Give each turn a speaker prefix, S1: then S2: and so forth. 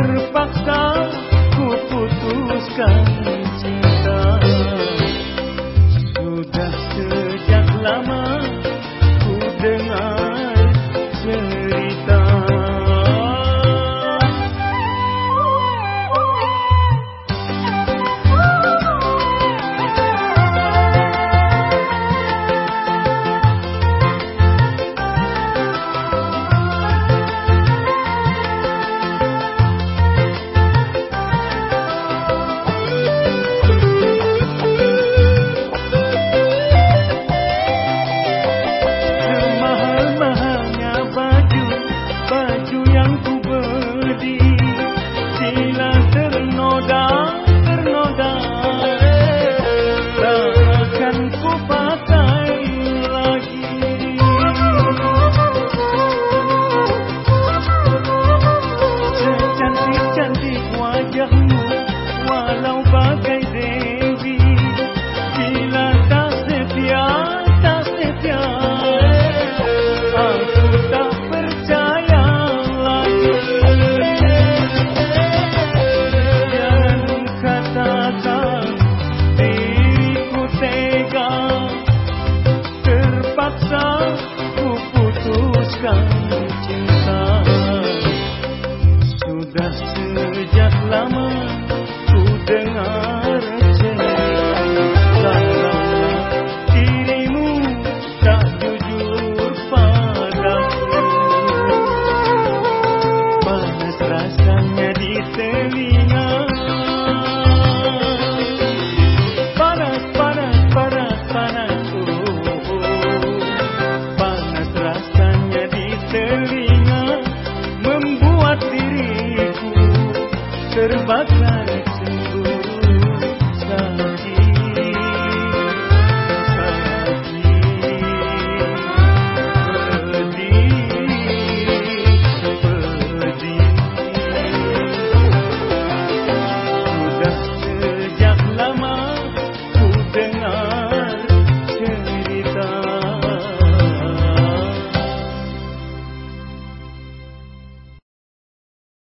S1: terpaksa ku putuskan cinta. giấc mơ qua lâu bao sejak lama terpaksa